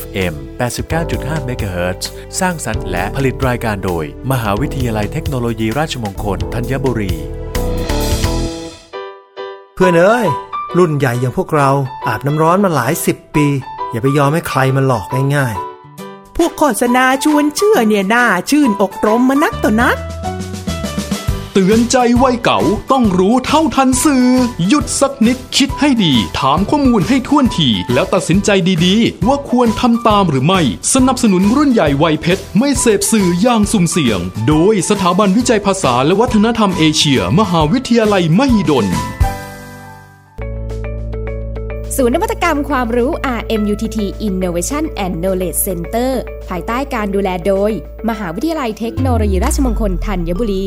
FM 89.5 MHz สร้างสรรค์และผลิตรายการโดย มหาวิทยาลัยเทคโนโลยีราชมงคลธัญบุรี เพื่อนเอ้ย รุ่นใหญ่อย่างพวกเราอาบน้ำร้อนมาหลายสิบปี อย่าไปยอมให้ใครมาหลอกง่ายพวกโฆษณาชวนเชื่อเนี่ยน่าชื่นอกรมมานักต่อนัก เตือนใจวัยเก่าต้องรู้เท่าทันสื่อ หยุดสักนิดคิดให้ดี ถามข้อมูลให้ท่วนที แล้วตัดสินใจดีๆ ว่าควรทำตามหรือไม่ สนับสนุนรุ่นใหญ่วัยเพชร ไม่เสพสื่ออย่างสุ่มเสี่ยง โดยสถาบันวิจัยภาษาและวัฒนธรรมเอเชีย มหาวิทยาลัยมหิดลศูนย์นวัตกรรมความรู้ RMUTT Innovation and Knowledge Center ภายใต้การดูแลโดย มหาวิทยาลัยเทคโนโลยีราชมงคลธัญบุรี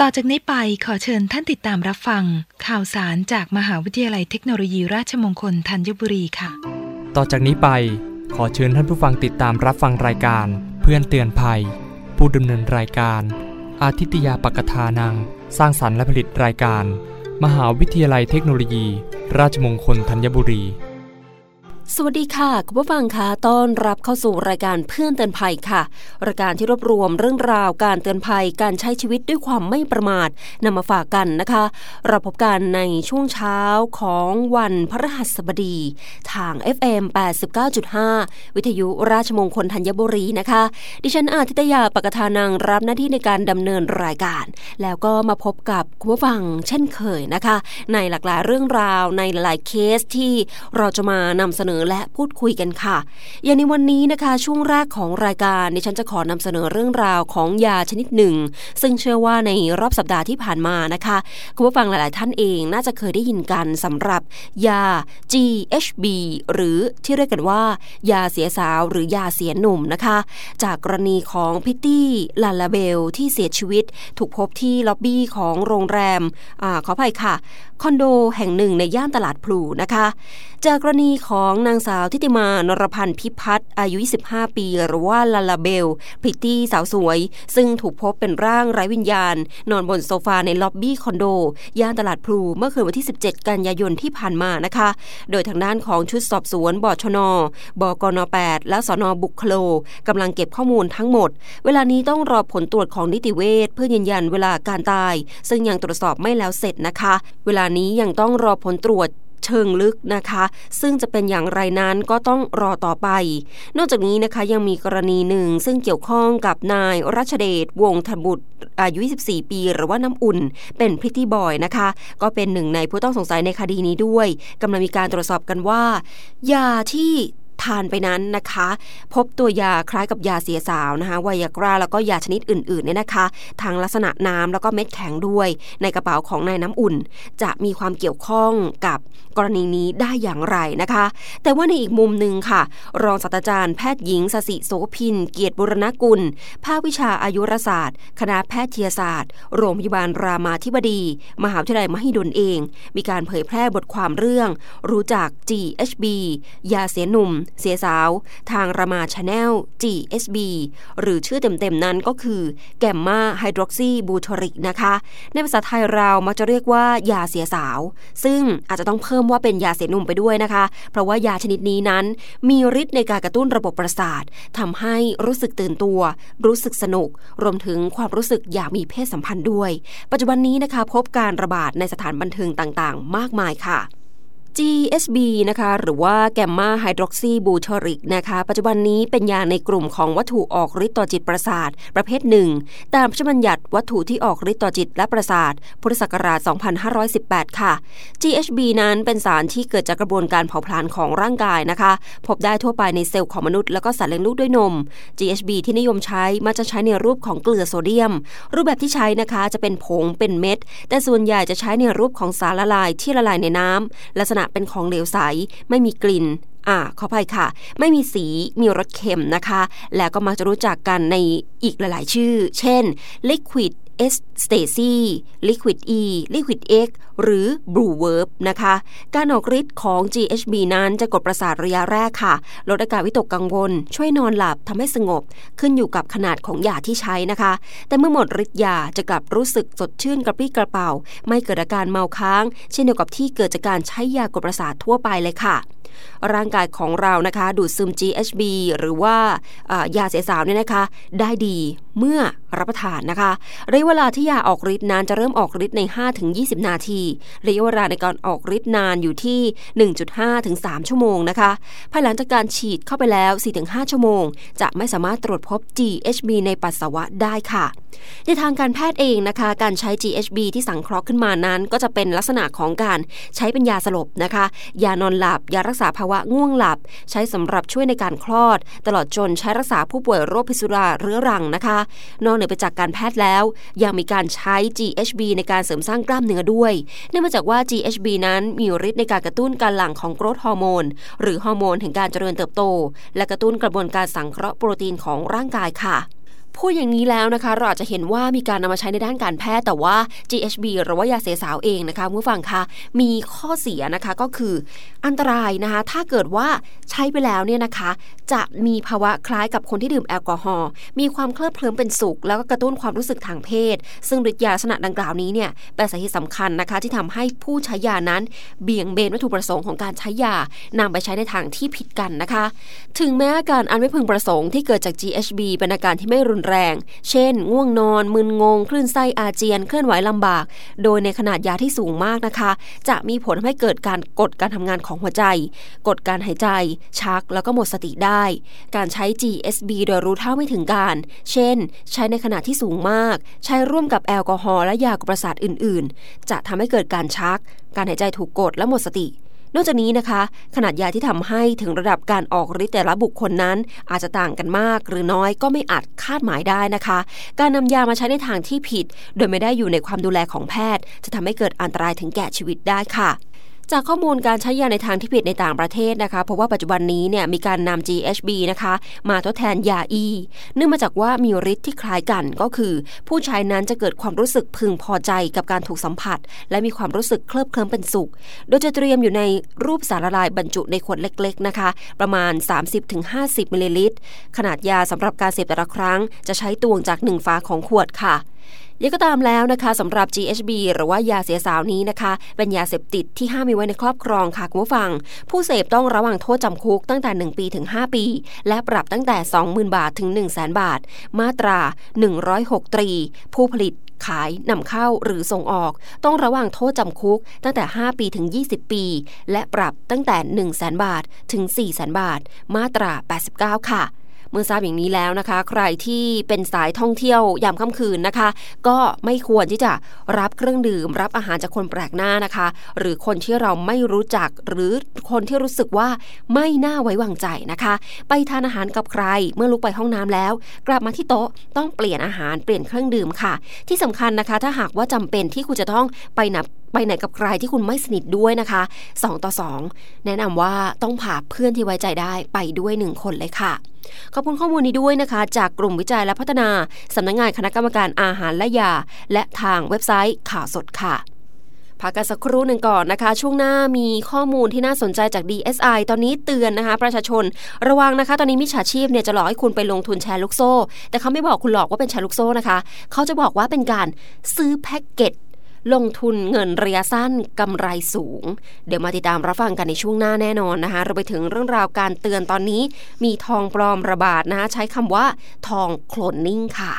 ต่อจากนี้ไปขอเชิญท่านติดตามรับฟัง ข่าวสารจากมหาวิทยาลัยเทคโนโลยีราชมงคลธัญบุรีค่ะ ต่อจากนี้ไปขอเชิญท่านผู้ฟังติดตามรับฟังรายการ เพื่อนเตือนภัย ผู้ดำเนินรายการ อาทิตยาปกทานัง สร้างสรรค์และผลิตรายการ มหาวิทยาลัยเทคโนโลยี ราชมงคลธัญบุรี สวัสดีค่ะ คุณผู้ฟังคะต้อนรับเข้าสู่รายการเพื่อนเตือนภัยค่ะ รายการที่รวบรวมเรื่องราวการเตือนภัยการใช้ชีวิตด้วยความไม่ประมาทนำมาฝากกันนะคะ เราพบกันในช่วงเช้าของวันพฤหัสบดี ทาง FM 89.5 วิทยุราชมงคลธัญบุรีนะคะ ดิฉันอาทิตยาปกทานังรับหน้าที่ในการดำเนินรายการ แล้วก็มาพบกับคุณผู้ฟังเช่นเคยนะคะ ในหลากหลายเรื่องราวในหลายเคสที่เราจะมานำเสนอและพูดคุยกันค่ะ อย่างในวันนี้นะคะช่วงแรกของรายการดิฉันจะขอนำเสนอเรื่องราวของยาชนิดหนึ่ง ซึ่งเชื่อว่าในรอบสัปดาห์ที่ผ่านมานะคะคุณผู้ฟังหลาย ๆ ท่านเองน่าจะเคยได้ยินกันสำหรับยา GHB หรือที่เรียกกันว่า ยาเสียสาวหรือยาเสียหนุ่มนะคะ จากกรณีของพิตตี้ลาลาเบลที่เสียชีวิต ถูกพบที่ล็อบบี้ของโรงแรมอขออภัยค่ะคอนโดแห่งหนึ่งในย่านตลาดพลูนะคะ จากกรณีของนางสาวทิติมานรพันธ์พิพัฒน์อายุ 25 ปี หรือว่าลาลาเบลพริตตี้สาวสวย ซึ่งถูกพบเป็นร่างไร้วิญญาณ นอนบนโซฟาในล็อบบี้คอนโด ย่านตลาดพลูเมื่อคืนวันที่ 17 กันยายนที่ผ่านมานะคะ โดยทางด้านของชุดสอบสวนบชนบกน 8 และสนบุคคโลกำลังเก็บข้อมูลทั้งหมด เวลานี้ต้องรอผลตรวจของนิติเวชเพื่อยืนยันเวลาการตาย ซึ่งยังตรวจสอบไม่แล้วเสร็จนะคะ เวลานี้ยังต้องรอผลตรวจเชิงลึกนะคะ ซึ่งจะเป็นอย่างไรนั้นก็ต้องรอต่อไป นอกจากนี้นะคะยังมีกรณีหนึ่ง ซึ่งเกี่ยวข้องกับนายรัชเดชวงธบุตรอายุ 24 ปี หรือว่าน้ำอุ่น เป็นพริตตี้บอยนะคะ ก็เป็นหนึ่งในผู้ต้องสงสัยในคดีนี้ด้วยกำลังมีการตรวจสอบกันว่า ยาที่ ทานไปนั้นนะคะ พบตัวยาคล้ายกับยาเสียสาวนะคะไวยากราแล้วก็ยาชนิดอื่นๆเนี่ยนะคะ ทางลักษณะน้ำแล้วก็เม็ดแข็งด้วย ในกระเป๋าของนายน้ำอุ่น จะมีความเกี่ยวข้องกับ กรณีนี้ได้อย่างไรนะคะ แต่ว่าในอีกมุมหนึ่งค่ะ รองศาสตราจารย์แพทย์หญิงสสิโสพิน เกียรติบุรณกุล ภาควิชาอายุรศาสตร์ คณะแพทยศาสตร์ โรงพยาบาลรามาธิบดี มหาวิทยาลัยมหิดลเอง มีการเผยแพร่บทความเรื่อง รู้จัก GHB ยาเสียหนุ่ม เสียสาว ทางรามาชาแนล GSB หรือชื่อเต็มๆนั้นก็คือ gamma-hydroxybutyric นะคะ ในภาษาไทยเรามักจะเรียกว่ายาเสียสาว ซึ่งอาจจะต้องเพิ่มว่าเป็นยาเสียหนุ่มไปด้วยนะคะ เพราะว่ายาชนิดนี้นั้น มีฤทธิ์ในการกระตุ้นระบบประสาททำให้รู้สึกตื่นตัว รู้สึกสนุก รวมถึงความรู้สึกอยากมีเพศสัมพันธ์ด้วย ปัจจุบันนี้นะคะพบการระบาดในสถานบันเทิงต่างๆ มากมายค่ะ GHB นะคะ หรือว่า gamma-hydroxybutyric นะคะ ปัจจุบันนี้เป็นยาในกลุ่มของวัตถุออกฤทธิ์ต่อจิตประสาท ประเภทหนึ่ง ตามพระราชบัญญัติวัตถุที่ออกฤทธิ์ต่อจิตและประสาท พุทธศักราช 2518 ค่ะ GHB นั้นเป็นสารที่เกิดจากกระบวนการเผาผลาญของร่างกายนะคะ พบได้ทั่วไปในเซลล์ของมนุษย์แล้วก็สัตว์เลี้ยงลูกด้วยนม GHB ที่นิยมใช้มักจะใช้ในรูปของเกลือโซเดียม รูปแบบที่ใช้นะคะจะเป็นผงเป็นเม็ด แต่ส่วนใหญ่จะใช้ในรูปของสารละลายที่ละลายในน้ำลักษณะเป็นของเหลวใส ไม่มีกลิ่นอ่าขออภัยค่ะ ไม่มีสีมีรสเค็มนะคะ แล้วก็มักจะรู้จักกันในอีกหลาย ๆ ชื่อ เช่น liquid S Stacy Liquid E Liquid X หรือ Blue Verb นะคะ การออกฤทธิ์ของ GHB นั้นจะกดประสาทระยะแรกค่ะ ลดอาการวิตกกังวล ช่วยนอนหลับทำให้สงบ ขึ้นอยู่กับขนาดของยาที่ใช้นะคะ แต่เมื่อหมดฤทธิ์ยาจะกลับรู้สึกสดชื่นกระปรี้กระเป๋า ไม่เกิดอาการเมาค้าง เช่นเดียวกับที่เกิดจากการใช้ยากดประสาททั่วไปเลยค่ะ ร่างกายของเรานะคะ ดูดซึม GHB หรือว่ายาเสียสาวเนี่ยนะคะ ได้ดีเมื่อรับประทานนะคะระยะเวลาที่ยาออกฤทธิ์นานจะเริ่มออกฤทธิ์ใน 5-20 นาทีระยะเวลาในการออกฤทธิ์นานอยู่ที่ 1.5ถึง3ชั่วโมงนะคะ ภายหลังจากการฉีดเข้าไปแล้ว 4-5 ชั่วโมง จะไม่สามารถตรวจพบ GHB ในปัสสาวะได้ค่ะ ในทางการแพทย์เองนะคะ การใช้ GHB ที่สังเคราะห์ขึ้นมานั้น ก็จะเป็นลักษณะของการใช้เป็นยาสลบนะคะ ยานอนหลับยารักษาภาวะง่วงหลับ ใช้สำหรับช่วยในการคลอด ตลอดจนใช้รักษาผู้ป่วยโรคพิษสุราเรื้อรังนะคะ นอกเหนือไปจากการแพทย์แล้ว ยังมีการใช้ GHB ในการเสริมสร้างกล้ามเนื้อด้วย เนื่องมาจากว่า GHB นั้นมีฤทธิ์ในการกระตุ้นการหลั่งของโกรทฮอร์โมนหรือฮอร์โมนแห่งการเจริญเติบโต และกระตุ้นกระบวนการสังเคราะห์โปรตีนของร่างกายค่ะ พูดอย่างนี้แล้วนะคะ เราอาจจะเห็นว่ามีการนำมาใช้ในด้านการแพทย์แต่ว่า GHB หรือว่ายาเสียสาวเองนะคะผู้ฟังคะมีข้อเสียนะคะก็คืออันตรายนะคะ ถ้าเกิดว่าใช้ไปแล้วเนี่ยนะคะ จะมีภาวะคล้ายกับคนที่ดื่มแอลกอฮอล์มีความเคลิบเคลิ้มเป็นสุข แล้วก็กระตุ้นความรู้สึกทางเพศ ซึ่งฤทธิ์ยาลักษณะดังกล่าวนี้เนี่ยเป็นสาเหตุสำคัญนะคะ ที่ทำให้ผู้ใช้ยานั้น เบี่ยงเบนวัตถุประสงค์ของการใช้ยานำไปใช้ในทางที่ผิดกันนะคะ ถึงแม้อาการอันไม่พึงประสงค์ที่เกิดจาก GHB เป็นอาการที่ไม่รุนแรง เช่น ง่วงนอน มึนงง คลื่นไส้อาเจียน เคลื่อนไหวลำบาก โดยในขนาดยาที่สูงมากนะคะ จะมีผลทำให้เกิดการกดการทำงานของหัวใจ กดการหายใจ ชักแล้วก็หมดสติได้ การใช้ GSB โดยรู้เท่าไม่ถึงการ เช่น ใช้ในขนาดที่สูงมาก ใช้ร่วมกับแอลกอฮอล์และยากประสาทอื่น ๆ จะทำให้เกิดการชัก การหายใจถูกกดและหมดสติ นอกจากนี้นะคะ ขนาดยาที่ทำให้ถึงระดับการออกฤทธิ์แต่ละบุคคลนั้น อาจจะต่างกันมาก หรือน้อยก็ไม่อาจคาดหมายได้นะคะ การนำยามาใช้ในทางที่ผิด โดยไม่ได้อยู่ในความดูแลของแพทย์ จะทำให้เกิดอันตรายถึงแก่ชีวิตได้ค่ะ จากข้อมูลการใช้ยาในทางที่ผิดในต่างประเทศนะคะเพราะว่าปัจจุบันนี้เนี่ยมีการนำ GHB นะคะมาทดแทนยา E เนื่องมาจากว่ามีฤทธิ์ที่คล้ายกันก็คือ ผู้ใช้นั้นจะเกิดความรู้สึกพึงพอใจกับการถูกสัมผัส และมีความรู้สึกเคลิบเคลิ้มเป็นสุข โดยจะเตรียมอยู่ในรูปสารละลายบรรจุในขวดเล็กๆนะคะประมาณ 30-50มิลลิลิตรขนาดยาสำหรับการเสพแต่ละครั้ง จะใช้ตวงจาก1ฝาของขวดค่ะ ยังก็ตามแล้วนะคะสำหรับ GHB หรือว่ายาเสียสาวนี้นะคะ เป็นยาเสพติดที่ห้ามมีไว้ในครอบครองค่ะคุณผู้ฟัง ผู้เสพต้องระวังโทษจำคุกตั้งแต่ 1 ปีถึง 5 ปี และปรับตั้งแต่ 20,000 บาทถึง 1 0 0 0 0แบาท มาตรา 106ตรี ผู้ผลิตขายนำเข้าหรือส่งออก ต้องระวังโทษจำคุกตั้งแต่ 5 ปีถึง 20 ปี และปรับตั้งแต่ 1 0 0 0 0แบาทถึง 4 0 0 0 0 0 บาท มาตรา 89 ค่ะ เมื่อทราบอย่างนี้แล้วนะคะ ใครที่เป็นสายท่องเที่ยวยามค่ำคืนนะคะ ก็ไม่ควรที่จะรับเครื่องดื่ม รับอาหารจากคนแปลกหน้านะคะ หรือคนที่เราไม่รู้จักหรือคนที่รู้สึกว่าไม่น่าไว้วางใจนะคะ ไปทานอาหารกับใครเมื่อลุกไปห้องน้ำแล้ว กลับมาที่โต๊ะต้องเปลี่ยนอาหารเปลี่ยนเครื่องดื่มค่ะ ที่สำคัญนะคะ ถ้าหากว่าจำเป็นที่คุณจะต้องไปนับไปไหนกับใครที่คุณไม่สนิทด้วยนะคะ 2 ต่อ 2 แนะนำว่าต้องพาเพื่อนที่ไว้ใจได้ไปด้วย 1 คนเลยค่ะ ขอบคุณข้อมูลนี้ด้วยนะคะ จากกลุ่มวิจัยและพัฒนาสำนักงงานคณะกรรมการอาหารและยา และทางเว็บไซต์ข่าวสดค่ะพักกันสักครู่หนึ่งก่อนนะคะ ช่วงหน้ามีข้อมูลที่น่าสนใจจาก DSI ตอนนี้เตือนนะคะ ประชาชนระวังนะคะ ตอนนี้มิจฉาชีพเนี่ยจะหลอกให้คุณไปลงทุนแชร์ลูกโซ่ แต่เขาไม่บอกคุณหลอกว่าเป็นแชร์ลูกโซ่นะคะ เขาจะบอกว่าเป็นการซื้อแพ็กเกจ ลงทุนเงินระยะสั้นกำไรสูง เดี๋ยวมาติดตามรับฟังกันในช่วงหน้าแน่นอนนะคะเราไปถึงเรื่องราวการเตือนตอนนี้ มีทองปลอมระบาดนะคะใช้คำว่า ทองโคลนนิ่งค่ะ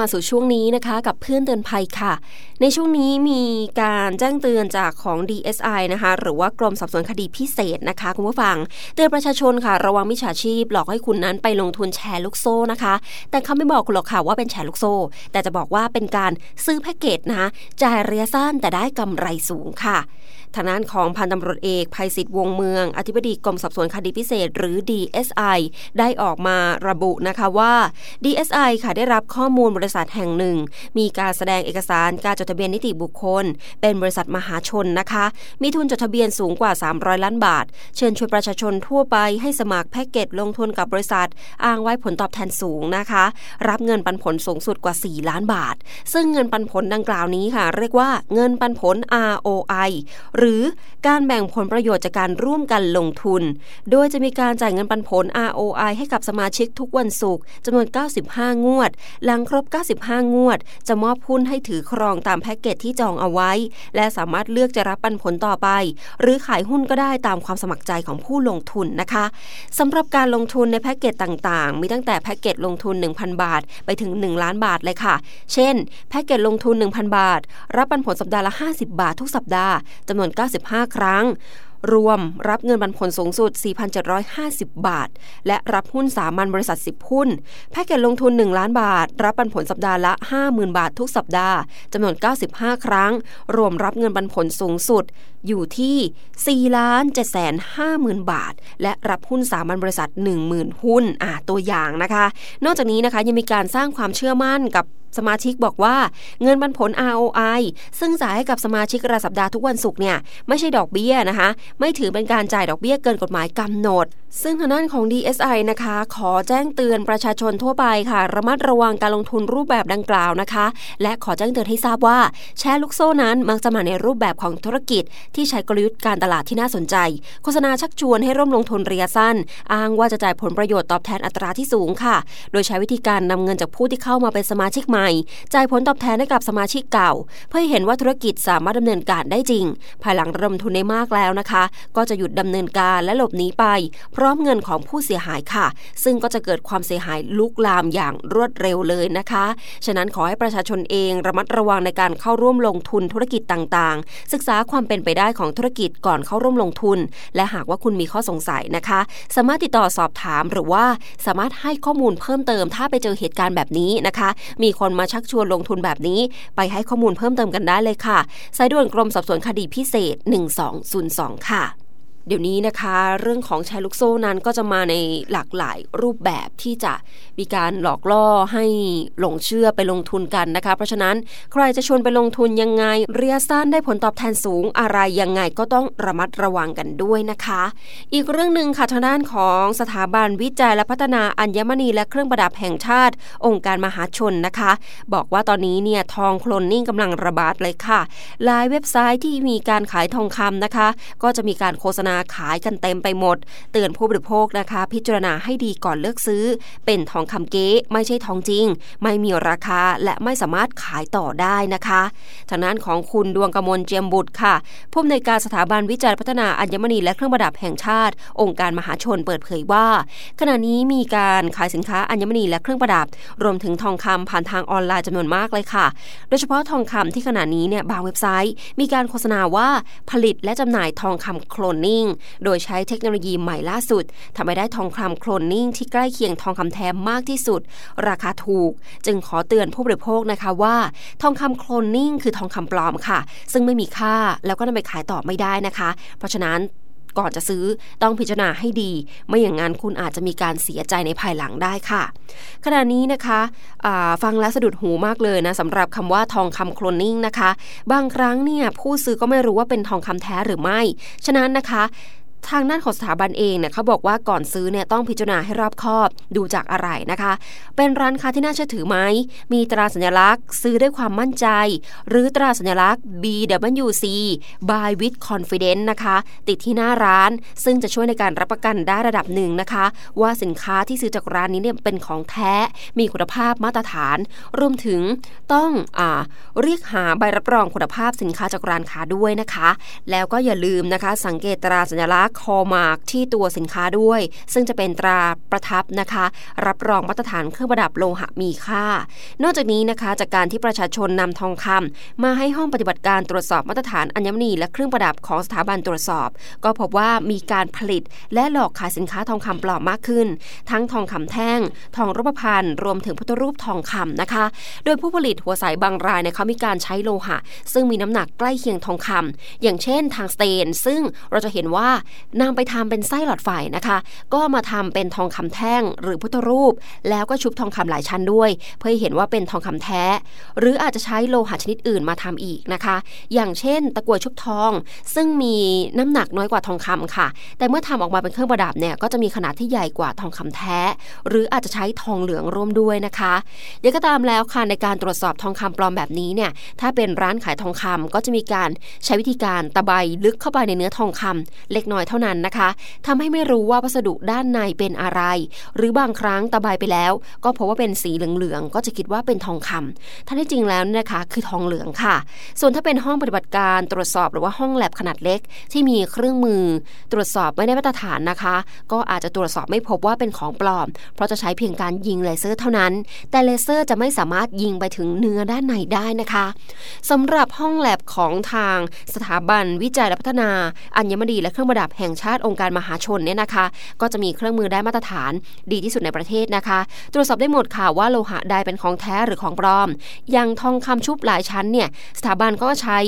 มาสู่ช่วงนี้นะคะกับเพื่อนเตือนภัยค่ะ ในช่วงนี้มีการแจ้งเตือนจากของ DSI นะคะหรือว่ากรมสอบสวนคดีพิเศษนะคะคุณผู้ฟัง เตือนประชาชนค่ะ ระวังมิจฉาชีพ หลอกให้คุณนั้นไปลงทุนแชร์ลูกโซ่นะคะ แต่เขาไม่บอกคุณหรอกค่ะว่าเป็นแชร์ลูกโซ่ แต่จะบอกว่าเป็นการซื้อแพ็กเกจนะคะจ่ายระยะสั้นแต่ได้กำไรสูงค่ะทางด้านของพันตำรวจเอกภัยศิษฐ์วงเมือง อธิบดีกรมสอบสวนคดีพิเศษ หรือ DSI ได้ออกมาระบุนะคะว่า DSI ค่ะได้รับข้อมูลบริริษัทแห่งหนึ่ง มีการแสดงเอกสารการจดทะเบียนนิติบุคคล เป็นบริษัทมหาชนนะคะ มีทุนจดทะเบียนสูงกว่า 300 ล้านบาท เชิญชวนประชาชนทั่วไปให้สมัครแพ็กเกจลงทุนกับบริษัท อ้างไว้ผลตอบแทนสูงนะคะ รับเงินปันผลสูงสุดกว่า 4 ล้านบาท ซึ่งเงินปันผลดังกล่าวนี้ค่ะ เรียกว่าเงินปันผล ROI หรือการแบ่งผลประโยชน์จากการร่วมกันลงทุน โดยจะมีการจ่ายเงินปันผล ROI ให้กับสมาชิกทุกวันศุกร์จำนวน 95 งวด หลังครบ95 งวด จะมอบหุ้นให้ถือครองตามแพ็กเกจที่จองเอาไว้ และสามารถเลือกจะรับปันผลต่อไป หรือขายหุ้นก็ได้ตามความสมัครใจของผู้ลงทุนนะคะสำหรับการลงทุนในแพ็กเกจต่างๆ มีตั้งแต่แพ็กเกจลงทุน 1,000 บาท ไปถึง 1 ล้านบาทเลยค่ะ เช่น แพ็กเกจลงทุน 1,000 บาท รับปันผลสัปดาห์ละ 50 บาททุกสัปดาห์จำนวน 95 ครั้ง รวมรับเงินปันผลสูงสุด 4,750 บาท และรับหุ้นสามัญบริษัท 10 หุ้น แพ็กเกจลงทุน 1 ล้านบาท รับปันผลสัปดาห์ละ 50,000 บาททุกสัปดาห์จำนวน 95 ครั้ง รวมรับเงินปันผลสูงสุด อยู่ที่4ล้าน750,000 บาท และรับหุ้นสามัญบริษัท 10,000 หุ้นอ่าตัวอย่างนะคะ นอกจากนี้นะคะยังมีการสร้างความเชื่อมั่นกับสมาชิกบอกว่าเงินปันผล ROI ซึ่งจ่ายให้กับสมาชิกรายสัปดาห์ทุกวันศุกร์เนี่ยไม่ใช่ดอกเบี้ยนะคะ ไม่ถือเป็นการจ่ายดอกเบี้ยเกินกฎหมายกำหนด ซึ่งทางด้านของ DSI นะคะ ขอแจ้งเตือนประชาชนทั่วไปค่ะ ระมัดระวังการลงทุนรูปแบบดังกล่าวนะคะ และขอแจ้งเตือนให้ทราบว่า แชร์ลูกโซ่นั้นมักจะมาในรูปแบบของธุรกิจ ที่ใช้กลยุทธ์การตลาดที่น่าสนใจ โฆษณาชักชวนให้ร่วมลงทุนระยะสั้น อ้างว่าจะจ่ายผลประโยชน์ตอบแทนอัตราที่สูงค่ะ โดยใช้วิธีการนำเงินจากผู้ที่เข้ามาเป็นสมาชิกใหม่จ่ายผลตอบแทนให้กับสมาชิกเก่า เพื่อเห็นว่าธุรกิจสามารถดำเนินการได้จริง ภายหลังระดมทุนได้มากแล้วนะคะ ก็จะหยุดดำเนินการและหลบหนีไป พร้อมเงินของผู้เสียหายค่ะ ซึ่งก็จะเกิดความเสียหายลุกลามอย่างรวดเร็วเลยนะคะ ฉะนั้นขอให้ประชาชนเองระมัดระวังในการเข้าร่วมลงทุนธุรกิจต่างๆ ศึกษาความเป็นไปได้ของธุรกิจก่อนเข้าร่วมลงทุน และหากว่าคุณมีข้อสงสัยนะคะ สามารถติดต่อสอบถามหรือว่าสามารถให้ข้อมูลเพิ่มเติมถ้าไปเจอเหตุการณ์แบบนี้นะคะ มีคนมาชักชวนลงทุนแบบนี้ ไปให้ข้อมูลเพิ่มเติมกันได้เลยค่ะ สายด่วนกรมสอบสวนคดีพิเศษ 1202 ค่ะ เดี๋ยวนี้นะคะ เรื่องของแชร์ลูกโซ่นั้นก็จะมาในหลากหลายรูปแบบที่จะมีการหลอกล่อให้หลงเชื่อไปลงทุนกันนะคะ เพราะฉะนั้นใครจะชวนไปลงทุนยังไงเระยสั้นได้ผลตอบแทนสูงอะไรยังไงก็ต้องระมัดระวังกันด้วยนะคะ อีกเรื่องหนึ่งค่ะทางด้านของสถาบันวิจัยและพัฒนาอัญมณีและเครื่องประดับแห่งชาติ องค์การมหาชนนะคะ บอกว่าตอนนี้เนี่ยทองโคลนนิ่งกำลังระบาดเลยค่ะหลายเว็บไซต์ที่มีการขายทองคำนะคะ ก็จะมีการโฆษณาขายกันเต็มไปหมด เตือนผู้บริโภคนะคะ พิจารณาให้ดีก่อนเลือกซื้อ เป็นทองคำเก๊ไม่ใช่ทองจริง ไม่มีราคาและไม่สามารถขายต่อได้นะคะทางด้านของคุณดวงกมลเจียมบุตรค่ะผู้อำนวยการสถาบันวิจัยพัฒนาอัญมณีและเครื่องประดับแห่งชาติ องค์การมหาชนเปิดเผยว่า ขณะนี้มีการขายสินค้าอัญมณีและเครื่องประดับ รวมถึงทองคำผ่านทางออนไลน์จำนวนมากเลยค่ะ โดยเฉพาะทองคำที่ขณะนี้เนี่ยบางเว็บไซต์ มีการโฆษณาว่าผลิตและจำหน่ายทองคำโคลนนิ่งโดยใช้เทคโนโลยีใหม่ล่าสุดทำให้ได้ทองคำโคลนนิ่งที่ใกล้เคียงทองคำแท้มากที่สุด ราคาถูก จึงขอเตือนผู้บริโภคนะคะว่า ทองคำโคลนนิ่งคือทองคำปลอมค่ะ ซึ่งไม่มีค่าแล้วก็นำไปขายต่อไม่ได้นะคะ เพราะฉะนั้น ก่อนจะซื้อต้องพิจารณาให้ดี ไม่อย่างนั้นคุณอาจจะมีการเสียใจในภายหลังได้ค่ะ ขณะนี้นะคะฟังแล้วสะดุดหูมากเลยนะสำหรับคำว่าทองคำโคลนนิ่งนะคะ บางครั้งเนี่ยผู้ซื้อก็ไม่รู้ว่าเป็นทองคำแท้หรือไม่ ฉะนั้นนะคะ ทางด้านของสถาบันเองเนี่ยเขาบอกว่าก่อนซื้อเนี่ยต้องพิจารณาให้รอบคอบดูจากอะไรนะคะ เป็นร้านค้าที่น่าเชื่อถือไหม มีตราสัญลักษณ์ ซื้อด้วยความมั่นใจ หรือตราสัญลักษณ์ BWC Buy with Confidence นะคะ ติดที่หน้าร้าน ซึ่งจะช่วยในการรับประกันได้ระดับหนึ่งนะคะ ว่าสินค้าที่ซื้อจากร้านนี้เนี่ยเป็นของแท้ มีคุณภาพมาตรฐาน รวมถึงต้องอเรียกหาใบรับรองคุณภาพสินค้าจากร้านค้าด้วยนะคะ แล้วก็อย่าลืมนะคะ สังเกตตราสัญลักษณ์คอมาร์กที่ตัวสินค้าด้วย ซึ่งจะเป็นตราประทับนะคะ รับรองมาตรฐานเครื่องประดับโลหะมีค่า นอกจากนี้นะคะจากการที่ประชาชนนำทองคำมาให้ห้องปฏิบัติการตรวจสอบมาตรฐานอัญมณีและเครื่องประดับของสถาบันตรวจสอบ ก็พบว่ามีการผลิต และหลอกขายสินค้าทองคำปลอมมากขึ้น ทั้งทองคำแท่ง ทองรูปพรรณรวมถึงพุทธรูปทองคำนะคะ โดยผู้ผลิตหัวสายบางรายเนี่ยเขามีการใช้โลหะ ซึ่งมีน้ำหนักใกล้เคียงทองคำอย่างเช่นทางสเตน ซึ่งเราจะเห็นว่านำไปทำเป็นไส้หลอดไฟนะคะ ก็มาทำเป็นทองคำแท่งหรือพุทธรูป แล้วก็ชุบทองคำหลายชั้นด้วย เพื่อให้เห็นว่าเป็นทองคำแท้ หรืออาจจะใช้โลหะชนิดอื่นมาทำอีกนะคะ อย่างเช่น ตะกั่วชุบทอง ซึ่งมีน้ำหนักน้อยกว่าทองคำค่ะ แต่เมื่อทำออกมาเป็นเครื่องประดับเนี่ยก็จะมีขนาดที่ใหญ่กว่าทองคำแท้ หรืออาจจะใช้ทองเหลืองร่วมด้วยนะคะยังก็ตามแล้วค่ะในการตรวจสอบทองคำปลอมแบบนี้เนี่ยถ้าเป็นร้านขายทองคำก็จะมีการใช้วิธีการตะไบลึกเข้าไปในเนื้อทองคำเล็กน้อยเท่านั้นนะคะทำให้ไม่รู้ว่าวัสดุด้านในเป็นอะไร หรือบางครั้งตะบายไปแล้ว ก็พบว่าเป็นสีเหลืองๆก็จะคิดว่าเป็นทองคำท่านที่จริงแล้วนะคะ คือทองเหลืองค่ะ ส่วนถ้าเป็นห้องปฏิบัติการตรวจสอบหรือว่าห้องแล็บขนาดเล็ก ที่มีเครื่องมือ ตรวจสอบไม่ได้มาตรฐานนะคะ ก็อาจจะตรวจสอบไม่พบว่าเป็นของปลอม เพราะจะใช้เพียงการยิงเลเซอร์เท่านั้น แต่เลเซอร์จะไม่สามารถยิงไปถึงเนื้อด้านในได้นะคะสำหรับห้องแล็บของทางสถาบันวิจัยและพัฒนา อัญมณีและเครื่องประดับแห่งชาติองค์การมหาชนเนี่ยนะคะ ก็จะมีเครื่องมือได้มาตรฐานดีที่สุดในประเทศนะคะ ตรวจสอบได้หมดค่ะว่าโลหะใดเป็นของแท้หรือของปลอม อย่างทองคำชุบหลายชั้นเนี่ยสถาบันก็ใช้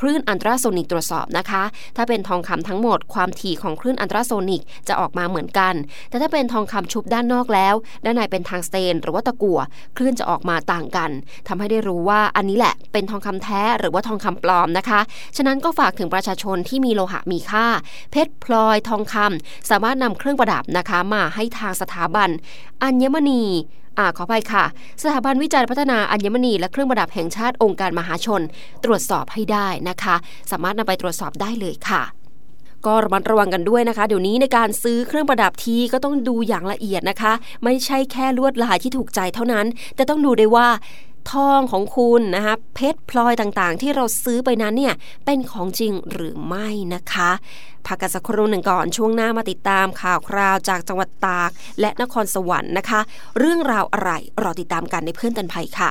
คลื่นอันตราโซนิกตรวจสอบนะคะ ถ้าเป็นทองคำทั้งหมดความถี่ของคลื่นอันตราโซนิกจะออกมาเหมือนกัน แต่ถ้าเป็นทองคำชุบด้านนอกแล้ว ด้านในเป็นทางสเตน หรือว่าตะกั่วคลื่นจะออกมาต่างกันทำให้ได้รู้ว่าอันนี้แหละเป็นทองคำแท้หรือว่าทองคำปลอมนะคะ ฉะนั้นก็ฝากถึงประชาชนที่มีโลหะมีค่าเพชรพลอยทองคำสามารถนำเครื่องประดับนะคะมาให้ทางสถาบัน อัญมณีอ่าขออภัยค่ะ สถาบันวิจัยพัฒนาอัญมณีและเครื่องประดับแห่งชาติองค์การมหาชน ตรวจสอบให้ได้นะคะ สามารถนำไปตรวจสอบได้เลยค่ะก็ระมัดระวังกันด้วยนะคะ เดี๋ยวนี้ในการซื้อเครื่องประดับทีก็ต้องดูอย่างละเอียดนะคะ ไม่ใช่แค่ลวดลายที่ถูกใจเท่านั้น แต่ต้องดูด้วยว่า ทองของคุณนะคะเพชรพลอยต่างๆ ที่เราซื้อไปนั้นเนี่ยเป็นของจริงหรือไม่นะคะพักกันสักครู่หนึ่งก่อนช่วงหน้ามาติดตามข่าวคราวจากจังหวัดตาก และนครสวรรค์นะคะ เรื่องราวอะไรรอติดตามกันในเพื่อนตันภัยค่ะ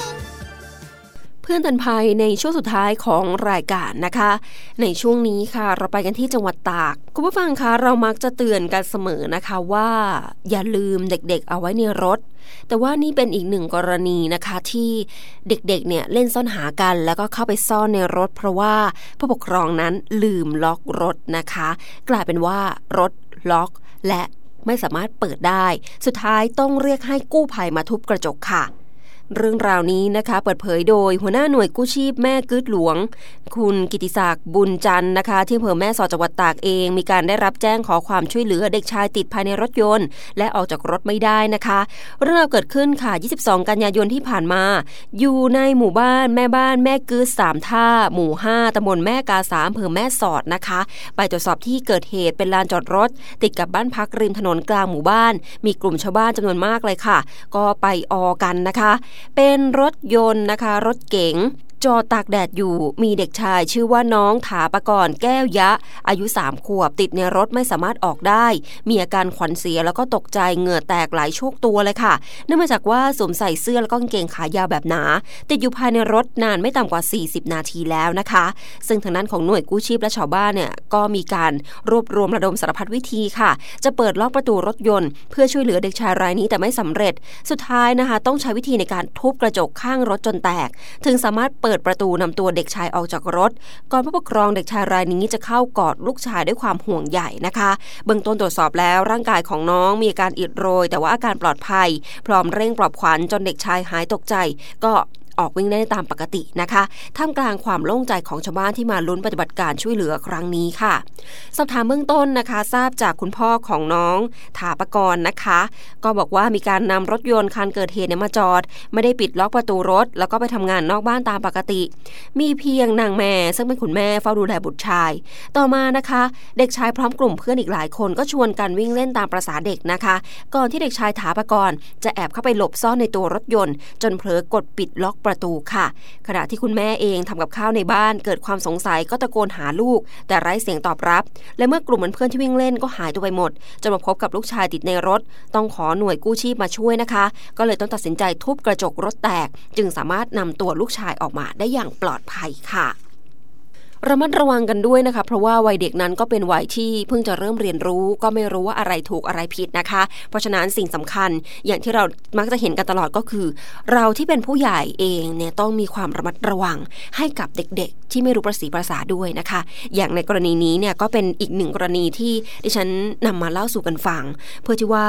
เพื่อนตันภัยในช่วงสุดท้ายของรายการนะคะ ในช่วงนี้ค่ะ เราไปกันที่จังหวัดตาก คุณผู้ฟังคะเรามักจะเตือนกันเสมอนะคะว่า อย่าลืมเด็กๆ เอาไว้ในรถ แต่ว่านี่เป็นอีกหนึ่งกรณีนะคะที่เด็กๆเนี่ยเล่นซ่อนหากัน แล้วก็เข้าไปซ่อนในรถ เพราะว่าผู้ปกครองนั้นลืมล็อกรถนะคะ กลายเป็นว่ารถล็อกและไม่สามารถเปิดได้ สุดท้ายต้องเรียกให้กู้ภัยมาทุบกระจกค่ะ เรื่องราวนี้นะคะ เปิดเผยโดยหัวหน้าหน่วยกู้ชีพแม่กึดหลวง คุณกิติศักดิ์บุญจันทร์นะคะ ที่อำเภอแม่สอดจังหวัดตากเอง มีการได้รับแจ้งขอความช่วยเหลือเด็กชายติดภายในรถยนต์ และออกจากรถไม่ได้นะคะ เรื่องราวเกิดขึ้นค่ะ 22 กันยายนที่ผ่านมา อยู่ในหมู่บ้านแม่บ้านแม่กึดสามท่า หมู่ 5ตำบลแม่กาสามอำเภอแม่สอดนะคะ ไปตรวจสอบที่เกิดเหตุเป็นลานจอดรถ ติดกับบ้านพักริมถนนกลางหมู่บ้าน มีกลุ่มชาวบ้านจำนวนมากเลยค่ะ ก็ไปออกันนะคะเป็นรถยนต์นะคะ รถเก๋ง จอตากแดดอยู่มีเด็กชายชื่อว่าน้องถาปกรณ์แก้วยะ อายุ3ขวบติดในรถไม่สามารถออกได้ มีอาการขวัญเสียแล้วก็ตกใจเหงื่อแตกหลายโชคตัวเลยค่ะ เนื่องมาจากว่าสวมใส่เสื้อแล้วก็กางเกงขายาวแบบหนา ติดอยู่ภายในรถนานไม่ต่ำกว่า 40 นาทีแล้วนะคะ ซึ่งทางนั้นของหน่วยกู้ชีพและชาวบ้านเนี่ยก็มีการรวบรวมระดมสารพัดวิธีค่ะ จะเปิดล็อกประตูรถยนต์ เพื่อช่วยเหลือเด็กชายรายนี้แต่ไม่สำเร็จ สุดท้ายนะคะ ต้องใช้วิธีในการทุบกระจกข้างรถจนแตก ถึงสามารถเปิดประตูนำตัวเด็กชายออกจากรถ ก่อนผู้ปกครองเด็กชายรายนี้จะเข้ากอดลูกชายด้วยความห่วงใหญ่นะคะ เบื้องต้นตรวจสอบแล้วร่างกายของน้องมีอาการอิดโรย แต่ว่าอาการปลอดภัย พร้อมเร่งปลอบขวัญจนเด็กชายหายตกใจ ก็ ออกวิ่งได้ตามปกตินะคะท่ามกลางความโล่งใจของชาวบ้านที่มาลุ้นปฏิบัติการช่วยเหลือครั้งนี้ค่ะ สอบถามเบื้องต้นนะคะ ทราบจากคุณพ่อของน้องถาปกรณ์นะคะ ก็บอกว่ามีการนำรถยนต์คันเกิดเหตุเนี่ยมาจอด ไม่ได้ปิดล็อกประตูรถ แล้วก็ไปทำงานนอกบ้านตามปกติ มีเพียงนางแม่ซึ่งเป็นคุณแม่เฝ้าดูแลบุตรชาย ต่อมานะคะ เด็กชายพร้อมกลุ่มเพื่อนอีกหลายคนก็ชวนกันวิ่งเล่นตามประษาเด็กนะคะ ก่อนที่เด็กชายถาปกรณ์จะแอบเข้าไปหลบซ่อนในตัวรถยนต์ จนเผลอกดปิดล็อกประตูค่ะ ขณะที่คุณแม่เองทำกับข้าวในบ้าน เกิดความสงสัยก็ตะโกนหาลูก แต่ไร้เสียงตอบรับ และเมื่อกลุ่มเพื่อนที่วิ่งเล่นก็หายตัวไปหมดจนมาพบกับลูกชายติดในรถ ต้องขอหน่วยกู้ชีพมาช่วยนะคะ ก็เลยต้องตัดสินใจทุบกระจกรถแตก จึงสามารถนำตัวลูกชายออกมาได้อย่างปลอดภัยค่ะ ระมัดระวังกันด้วยนะคะ เพราะว่าวัยเด็กนั้นก็เป็นวัยที่เพิ่งจะเริ่มเรียนรู้ ก็ไม่รู้ว่าอะไรถูกอะไรผิดนะคะ เพราะฉะนั้นสิ่งสำคัญอย่างที่เรามักจะเห็นกันตลอดก็คือ เราที่เป็นผู้ใหญ่เองเนี่ยต้องมีความระมัดระวังให้กับเด็กๆ ที่ไม่รู้ประสีภาษาด้วยนะคะ อย่างในกรณีนี้เนี่ยก็เป็นอีกหนึ่งกรณีที่ดิฉันนำมาเล่าสู่กันฟัง เพื่อที่ว่า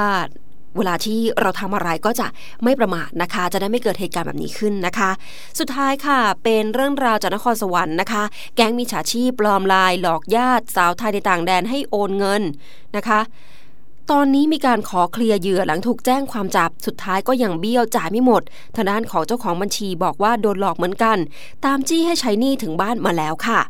เวลาที่เราทำอะไรก็จะไม่ประมาทนะคะ จะได้ไม่เกิดเหตุการณ์แบบนี้ขึ้นนะคะ สุดท้ายค่ะ เป็นเรื่องราวจากนครสวรรค์นะคะ แก๊งมีฉาชีพปลอมลาย หลอกญาติ สาวไทยในต่างแดนให้โอนเงินนะคะตอนนี้มีการขอเคลียร์เหยื่อหลังถูกแจ้งความจับสุดท้ายก็ยังเบี้ยวจ่ายไม่หมดทางด้านของเจ้าของบัญชีบอกว่าโดนหลอกเหมือนกัน ตามจี้ให้ใช้หนี้ถึงบ้านมาแล้วค่ะ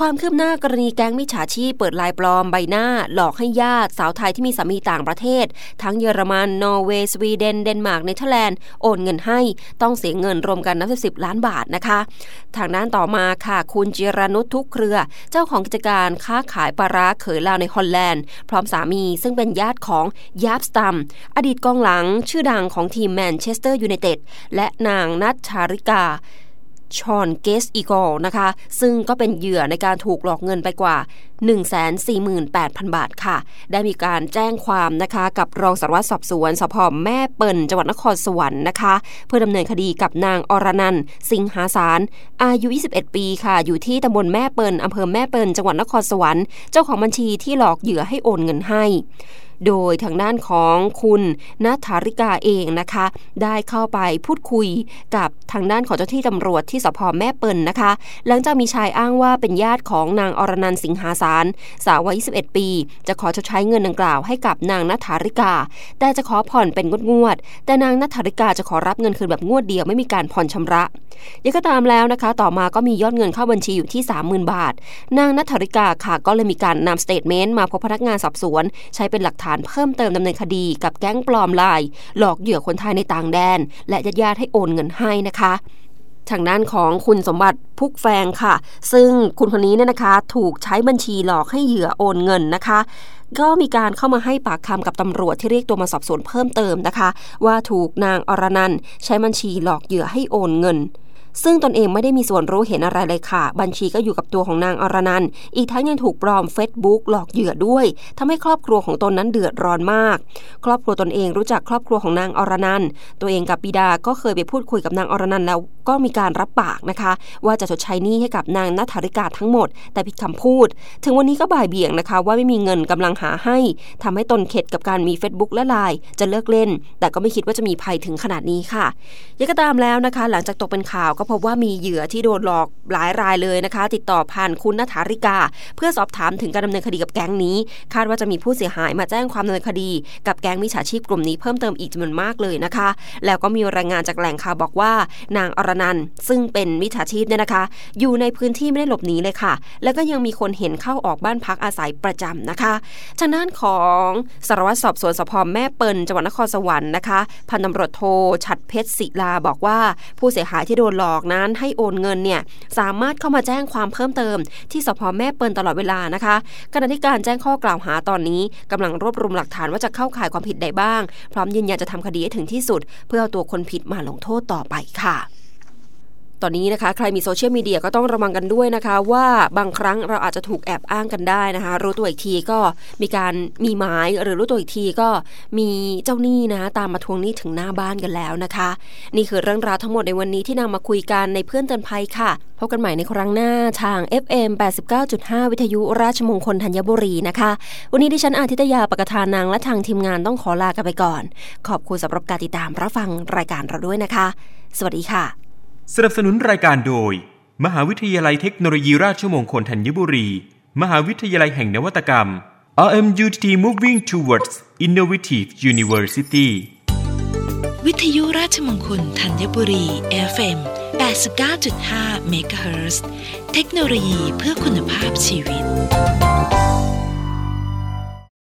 ความคืบหน้ากรณีแก๊งมิจฉาชีพเปิดไลน์ปลอมใบหน้า หลอกให้ญาติสาวไทยที่มีสามีต่างประเทศ ทั้งเยอรมัน นอร์เวย์ สวีเดน เดนมาร์ก เนเธอร์แลนด์ โอนเงินให้ต้องเสียเงินรวมกันนับสิบล้านบาทนะคะ ทางด้านต่อมาค่ะ คุณจิรนุชทุกเครือ เจ้าของกิจการค้าขายปลาร้าเขยลาวในฮอลแลนด์ พร้อมสามีซึ่งเป็นญาติของยาบสตัมอดีตกองหลังชื่อดังของทีมแมนเชสเตอร์ยูไนเต็ดและนางนัทชาริกา ชอนเกสอีกอลนะคะ ซึ่งก็เป็นเหยื่อในการถูกหลอกเงินไปกว่า 148,000 บาทค่ะ ได้มีการแจ้งความนะคะกับรองสารวัตรสอบสวนสพแม่เปิลจังหวัดนครสวรรค์นะคะ เพื่อดำเนินคดีกับนางอรนันท์สิงหาสารอายุ 21 ปีค่ะ อยู่ที่ตำบลแม่เปิลอำเภอแม่เปิลจังหวัดนครสวรรค์เจ้าของบัญชีที่หลอกเหยื่อให้โอนเงินให้ โดยทางด้านของคุณนัทธาริกาเองนะคะ ได้เข้าไปพูดคุยกับทางด้านของเจ้าที่ตำรวจที่สภแม่เปิลนนะคะ หลังจากมีชายอ้างว่าเป็นญาติของนางอรนันสิงหาสารสาววัย 21 ปี จะขอชดใช้เงินดังกล่าวให้กับนางนัทธาริกา แต่จะขอผ่อนเป็นงวดงวดๆแต่นางนัทธาริกาจะขอรับเงินคืนแบบงวดเดียวไม่มีการผ่อนชำระยังไงก็ตามแล้วนะคะ ต่อมาก็มียอดเงินเข้าบัญชีอยู่ที่ 30,000 บาท นางนัทธาริกาค่ะก็เลยมีการนำ statement มาพบพนักงานสอบสวน ใช้เป็นหลักฐานเพิ่มเติมดำเนินคดีกับแก๊งปลอมลาย หลอกเหยื่อคนไทยในต่างแดน และญาติให้โอนเงินให้นะคะทางด้านของคุณสมบัติพุกแฟงค่ะ ซึ่งคุณคนนี้เนี่ยนะคะ ถูกใช้บัญชีหลอกให้เหยื่อโอนเงินนะคะ ก็มีการเข้ามาให้ปากคำกับตำรวจที่เรียกตัวมาสอบสวนเพิ่มเติมนะคะ ว่าถูกนางอรนันท์ใช้บัญชีหลอกเหยื่อให้โอนเงิน ซึ่งตนเองไม่ได้มีส่วนรู้เห็นอะไรเลยค่ะ บัญชีก็อยู่กับตัวของนางอรนันท์อีกทั้งยังถูกปลอม Facebook หลอกเหยื่อด้วยทำให้ครอบครัวของตนนั้นเดือดร้อนมาก ครอบครัวตนเองรู้จักครอบครัวของนางอรนันท์ตัวเองกับบิดาก็เคยไปพูดคุยกับนางอรนันท์แล้วก็มีการรับปากนะคะ ว่าจะชดใช้หนี้ให้กับนางนัทธริกาทั้งหมด แต่ผิดคำพูด ถึงวันนี้ก็บ่ายเบี่ยงนะคะ ว่าไม่มีเงินกำลังหาให้ทำให้ตนเข็ดกับการมี Facebook และไลน์จะเลิกเล่น แต่ก็ไม่คิดว่าจะมีภัยถึงขนาดนี้ค่ะยังก็ตามแล้วนะคะ หลังจากตกเป็นข่าวก็พบว่ามีเหยื่อที่โดนหลอกหลายรายเลยนะคะ ติดต่อผ่านคุณนัทธาริกา เพื่อสอบถามถึงการดำเนินคดีกับแก๊งนี้ คาดว่าจะมีผู้เสียหายมาแจ้งความดำเนินคดี กับแก๊งมิจฉาชีพกลุ่มนี้เพิ่มเติมอีกจำนวนมากเลยนะคะ แล้วก็มีรายงานจากแหล่งข่าวบอกว่า นางอรนันซึ่งเป็นมิจฉาชีพเนี่ยนะคะ อยู่ในพื้นที่ไม่ได้หลบหนีเลยค่ะ แล้วก็ยังมีคนเห็นเข้าออกบ้านพักอาศัยประจำนะคะทางด้านของสารวัตรสอบสวนสพแม่เปิลจังหวัดนครสวรรค์นะคะพันตำรวจโทชัดเพชรศิลาบอกว่าผู้เสียหายที่โดนหลอกนั้นให้โอนเงินเนี่ยสามารถเข้ามาแจ้งความเพิ่มเติม ที่สพแม่เปิลตลอดเวลานะคะขณะที่การแจ้งข้อกล่าวหาตอนนี้กำลังรวบรวมหลักฐานว่าจะเข้าข่ายความผิดใดบ้าง พร้อมยืนยันจะทำคดีให้ถึงที่สุด เพื่อเอาตัวคนผิดมาลงโทษต่อไปค่ะ ตอนนี้นะคะใครมีโซเชียลมีเดียก็ต้องระวังกันด้วยนะคะ ว่าบางครั้งเราอาจจะถูกแอบอ้างกันได้นะคะ รู้ตัวอีกทีก็มีการมีหมายหรือรู้ตัวอีกทีก็มีเจ้าหนี้นะตามมาทวงหนี้ถึงหน้าบ้านกันแล้วนะคะ นี่คือเรื่องราวทั้งหมดในวันนี้ที่นำมาคุยกันในเพื่อนเตือนภัยค่ะพบกันใหม่ในครั้งหน้าทาง FM 89.5 วิทยุราชมงคลธัญบุรีนะคะ วันนี้ดิฉันอาทิตยาปกทานางและทางทีมงานต้องขอลากันไปก่อน ขอบคุณสำหรับการติดตามรับฟังรายการเราด้วยนะคะ สวัสดีค่ะ สนับสนุนรายการโดย มหาวิทยาลัยเทคโนโลยีราชมงคลธัญบุรี มหาวิทยาลัยแห่งนวัตกรรม RMUTT Moving Towards Innovative University วิทยุราชมงคลธัญบุรี FM 89.5เมกะเฮิร์เทคโนโลยีเพื่อคุณภาพชีวิต